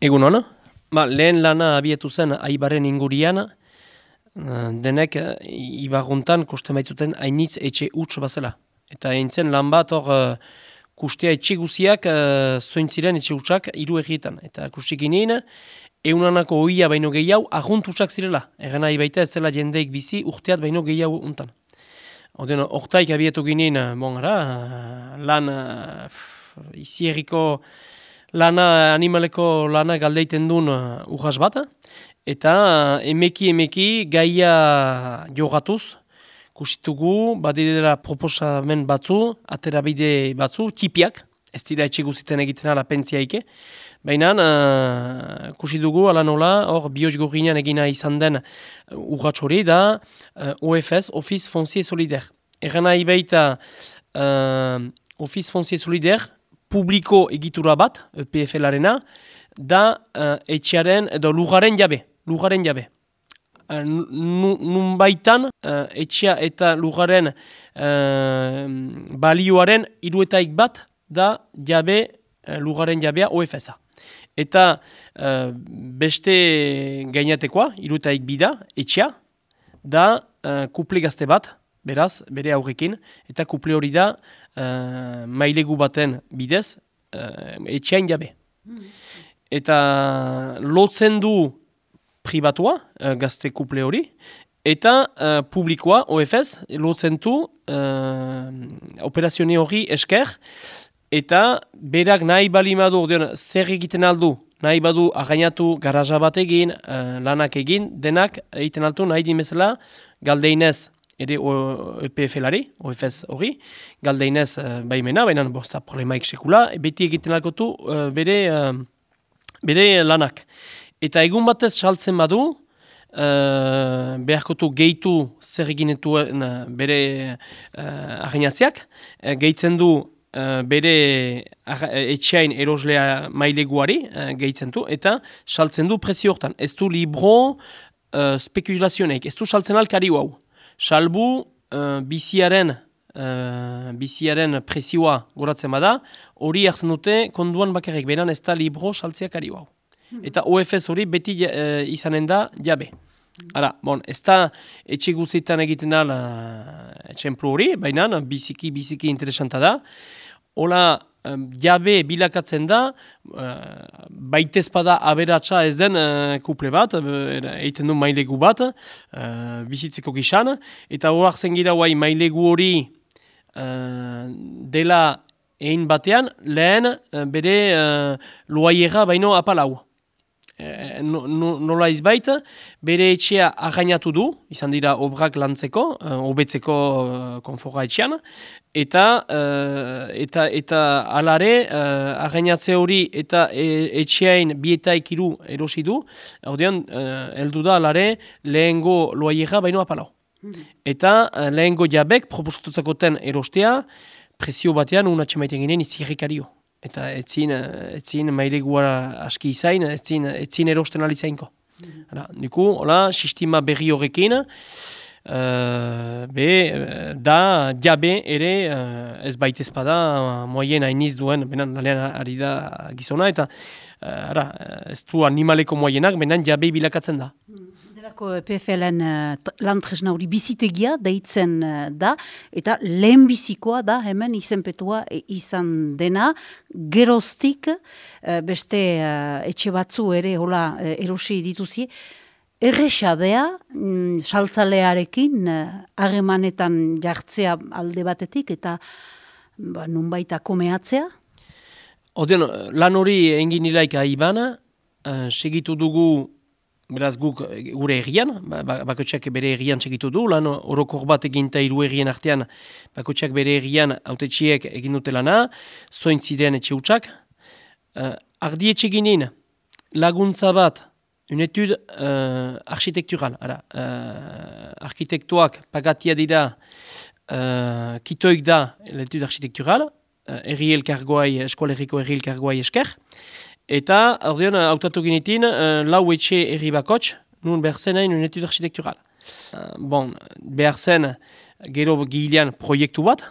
Egun hona? Ba, lehen lana abietu zen aibaren ingurian, eh, denek uh, ibarguntan koste maitzuten hainitz etxe huts bazela. Eta eintzen lan bat hor uh, kustea etxe guziak zointziren etxe hutsak hiru egietan. Eta kustik inein, eunanako oia baino gehiago agunt hutsak zirela. Egan nahi baita ez zela jendeik bizi urteat baino gehiago untan. Oden, ortaik abietu ginen, bon gara, lan uh, izi lana animaleko lana galdeiten duen uh, urras bat, eta uh, emeki emeki gaia jogatuz, kusitugu, badidera proposamen batzu, aterabide batzu, tipiak, ez dira etxe guztiten egiten ala pentsiaike, Baina, uh, kusi dugu, ala nola, hor, bios gurriñan egina izan den uh, urratx hori da uh, OFS, Office Foncier Solidaire. Egan nahi baita uh, Office Foncier Solidaire, publiko egitura bat, e PFL-arena, da uh, etxearen edo lugaren jabe, lugaren jabe. Uh, nun baitan, uh, etxea eta lugaren uh, balioaren iruetaik bat, da jabe, uh, lugaren jabea OFS-a. Eta uh, beste gainatekoa, iruetaik bida, etxea, da uh, kuple gazte bat, beraz, bere aurrekin, eta kuple hori da uh, mailegu baten bidez, uh, etxeain jabe. Eta lotzen du pribatua, uh, gazte kuple hori, eta uh, publikoa, OFS, lotzen du uh, operazione hori esker, eta berak nahi balimadu, zer egiten aldu, nahi badu againatu garaja bat egin, lanak egin, denak egiten altu nahi dimezela galdeinez ere EPF-lari, OFS hori, galdeinez uh, baimena, baina bosta problemaik sekula, beti egiten alkotu uh, bere, uh, bere lanak. Eta egun batez saltzen badu, uh, beharkotu gehitu zer eginetuen uh, bere uh, agenatziak, uh, gehitzen du uh, bere etxeain eroslea maileguari uh, gehitzen du, eta saltzen du prezio hortan. Ez du libro uh, spekulazioneik, ez du saltzen alkari hau salbu uh, biziaren uh, biziaren presioa goratzen bada, hori hartzen dute konduan bakarrik, beran ez da libro saltzeak ari hau. Hmm. Eta OFS hori beti uh, izanen da jabe. Hala, bon, ez da etxe guztietan egiten da uh, hori, baina biziki, biziki interesanta da. Ola, jabe bilakatzen da, uh, baitezpada aberatsa ez den uh, kuple bat, egiten du mailegu bat, uh, bizitzeko gizan, eta horak zen gira guai mailegu hori dela egin batean, lehen bere uh, loaiera baino apalau. Eh, nola izbait, bere etxea againatu du, izan dira obrak lantzeko, uh, obetzeko uh, konforra etxean, eta uh, eta eta alare uh, againatze hori eta e, etxeain bieta ikiru erosi du, ordean, uh, eldu da alare lehengo loaiera baino apalau. Hmm. Eta lehengo jabek proposatutzako ten erostea, presio batean unatxe maiten ginen izirrikario eta etzin, etzin mailegua aski izain, etzin, etzin erosten alitzainko. Mm -hmm. Niku, hola, sistema berri horrekin, uh, be, da, jabe ere, uh, ez baita ezpada, moien hainiz duen, benan, nalean ari da gizona, eta uh, ara, ez du animaleko moienak, benan jabe bilakatzen da. Mm Delako PFLN uh, lan tresna hori bizitegia deitzen uh, da, eta lehen bizikoa da hemen izenpetua e, izan dena, geroztik uh, beste uh, etxe batzu ere hola uh, erosi dituzie, erresadea mm, saltzalearekin harremanetan jartzea alde batetik eta ba, nunbaita komeatzea? Oden, lan hori engin ilaika ibana, uh, segitu dugu beraz guk eh, gure egian, ba, ba, bakotxak bere egian txekitu du, lan orokor bat egin eta iru egien artean bakotxak bere egian autetxiek egin dute lana, zoin ziren etxe utxak. Uh, ardi etxe ginen laguntza bat, un etud uh, architektural, ara, uh, arkitektuak pagatia dira, uh, kitoik da l'etud architektural, uh, erri elkargoai, eskoleriko erri elkargoai esker, Eta, ordean, hautatu ginetin, uh, lau etxe erri bakotx, nun behar zen hain un etude architektural. Uh, bon, behar zen, gero gilean proiektu bat,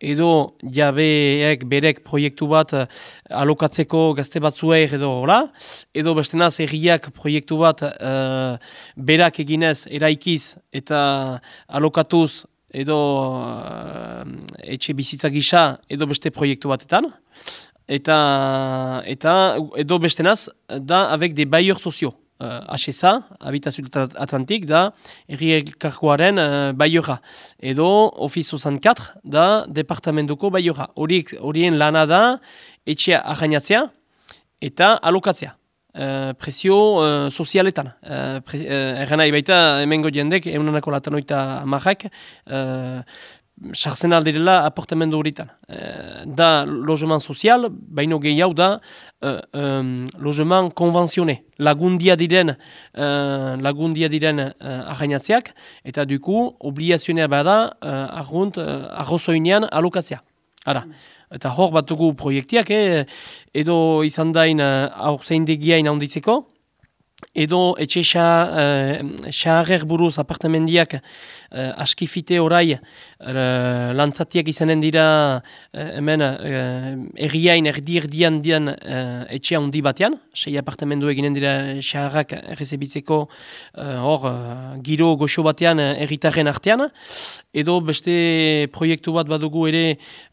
edo jabeek berek proiektu bat uh, alokatzeko gazte batzuei edo hola, edo bestenaz erriak proiektu bat uh, berak eginez eraikiz eta alokatuz edo uh, etxe bizitza gisa edo beste proiektu batetan. Eta, eta edo bestenaz da avec des bailleurs sociaux uh, HSA, Habitazio Atlantik, da erri elkarkoaren uh, Edo, Office 64, da Departamentuko baiora. Horien lana da, etxea ahainatzea eta alokatzea. Uh, presio uh, sozialetan. Uh, pre, uh, Erra nahi hemengo jendek, egunanako latanoita marrak, uh, sartzen aldirela aportamendu horitan. E, da logeman sozial, baino gehiago da e, um, logeman konvenzione. Lagundia diren, uh, lagundia diren uh, eta duku obliazionea bada uh, argunt uh, arrozoinean alokatzea. Ara. Eta hor bat dugu proiektiak, eh? edo izan dain uh, aur zein degiain handitzeko, edo etxe xaharrer uh, buruz apartamendiak uh, askifite orai uh, lantzatiak izanen dira uh, hemen uh, erriain erdi erdian dian uh, etxe handi batean, sei apartamendu eginen dira xaharrak errezebitzeko hor giro goxo batean erritarren artean, edo beste proiektu bat badugu ere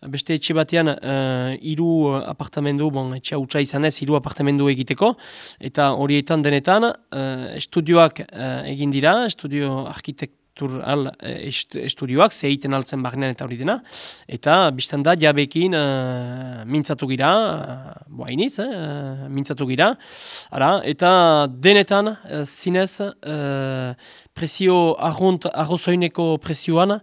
beste etxe batean uh, iru apartamendu, bon, etxe hau izanez, iru apartamendu egiteko, eta horietan denetan estudioak egin dira, estudio arkitek al eh, estudioak, zeiten altzen bagnean eta hori dena. Eta biztan da, jabekin uh, mintzatu gira, uh, boa iniz, uh, mintzatu gira. Ara, eta denetan, uh, zinez, uh, presio arrunt arrozoineko presioan uh,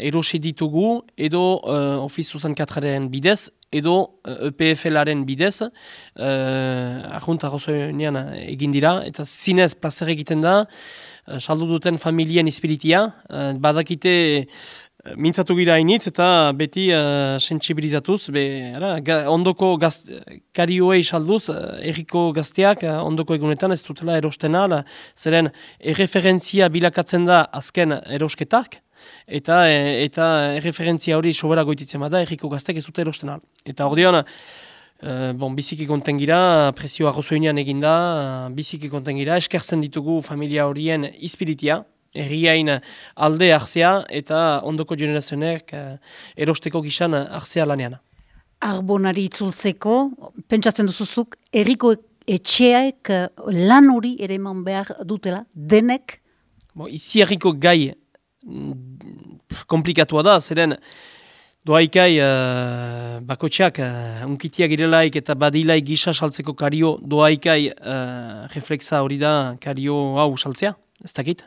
erosi ditugu, edo uh, Office 64 bidez, edo EPFLaren bidez, uh, arrunt arrozoinean egin dira, eta zinez plazer egiten da, Eh, saldu duten familien espiritia, uh, badakite uh, mintzatu gira hainitz eta beti uh, sensibilizatuz, be, ara, ga, ondoko gaz, karioei salduz, uh, erriko gazteak uh, ondoko egunetan ez dutela erostena, la, zeren erreferentzia bilakatzen da azken erosketak, eta eta erreferentzia hori sobera goititzen bada erriko gazteak ez dute erostena. Eta hor Uh, bon, biziki konten gira, presio arrozoinean eginda, uh, biziki konten gira, eskertzen ditugu familia horien ispiritia, erriain alde arzea eta ondoko generazionek uh, erosteko gizan arzea lanean. Arbonari itzultzeko, pentsatzen duzuzuk, erriko etxeaek lan hori ere eman behar dutela, denek? Bo, izi erriko gai mm, komplikatua da, zeren Doaikai, uh, bakotxak, uh, unkitiak irelaik eta badilaik gisa saltzeko kario, doaikai uh, reflexa hori da kario hau saltzea, ez dakit.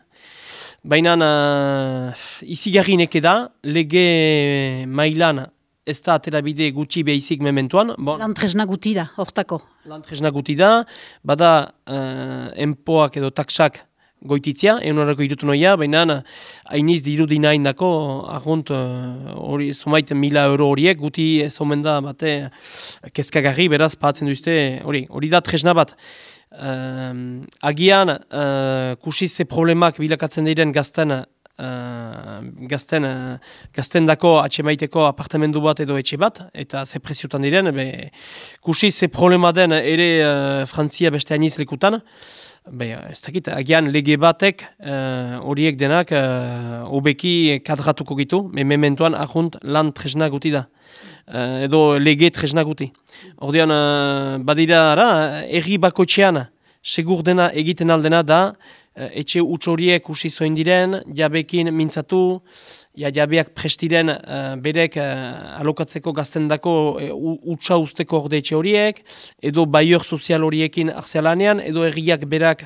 Baina uh, izi neke da, lege mailan ez da atera bide gutxi behizik mementuan. Bon. Lantresna guti da, hortako. Lantresna guti da, bada uh, enpoak edo taksak goititzia, egun horreko irutu noia, baina hainiz diru dina indako, ahont, eh, hori, uh, mila euro horiek, guti ez omen da, bate, kezkagarri, beraz, pahatzen duzte, hori, hori da tresna bat. Uh, agian, uh, kusiz ze problemak bilakatzen diren gazten, Uh, gazten, uh, gazten dako atxemaiteko apartamendu bat edo etxe bat, eta ze preziotan diren, be, kusi ze problema den ere uh, Frantzia beste aniz lekutan, Be, ez dakit, agian lege batek eh, horiek denak uh, obeki kadratuko gitu, me mementuan ahunt lan tresna guti da, uh, edo lege tresna guti. Ordean, uh, badira, erri bako txean, segur dena egiten aldena da, Eh, etxe utxoriek usi zoin diren, jabekin mintzatu, ja, jabeak prestiren uh, berek uh, alokatzeko gaztendako uh, utxa usteko orde etxe horiek, edo baior sozial horiekin arzealanean, edo erriak berak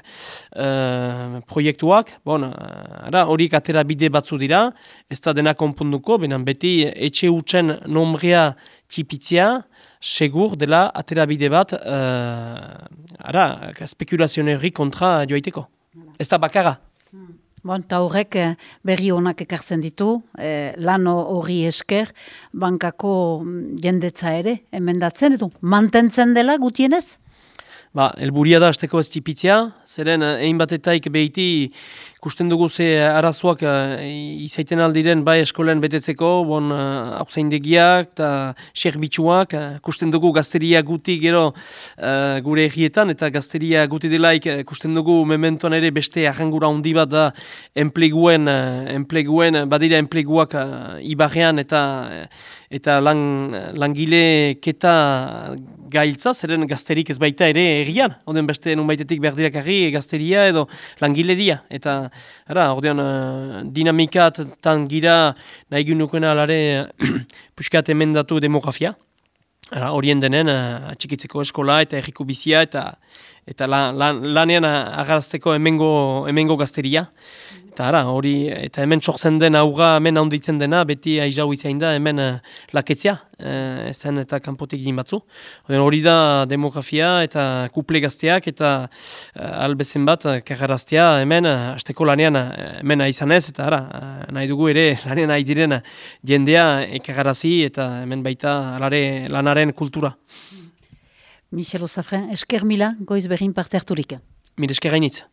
proiektuak, bon, ara, horiek atera bide batzu dira, ez da dena konpunduko, benen beti etxe utxen nombrea txipitzia, segur dela atera bide bat, uh, ara, kontra joaiteko ez da bakara. Hmm. Bon, eta horrek eh, berri honak ekartzen ditu, eh, lan hori esker, bankako mm, jendetza ere, emendatzen, edo mantentzen dela gutienez? Ba, elburia da azteko ez tipitzea, zeren egin batetaik behiti kusten dugu ze arazoak uh, izaiten aldiren bai eskolen betetzeko, bon uh, hauzeindegiak eta serbitxuak, uh, kusten dugu gazteria guti gero uh, gure egietan, eta gazteria guti delaik uh, kusten dugu mementoan ere beste ahangura handi bat da enpleguen, uh, enpleguen badira enpleguak uh, ibarrean eta eta lang, langile keta gailtza, zeren gazterik ez baita ere egian, oden beste nun baitetik berdiak gazteria edo langileria, eta ara, ordean uh, dinamika tan gira nahi gunukena alare puskat emendatu demografia, ara, horien denen uh, atxikitzeko eskola eta erriko bizia eta eta lanean agarazteko emengo, emengo gazteria. Eta ara, hori, eta hemen txortzen den auga, hemen handitzen dena, beti aizau izain da, hemen uh, laketzia, uh, ezen eta kanpotik egin batzu. Hori da demografia eta kuple gazteak eta uh, albezen bat, uh, hemen, uh, azteko lanean, uh, hemen izan ez, eta ara, uh, nahi dugu ere, lanean nahi diren jendea ekagarazi eta hemen baita alare lanaren kultura. Michel Osafren, esker mila, goiz behin parte harturik. Mil esker gainitz.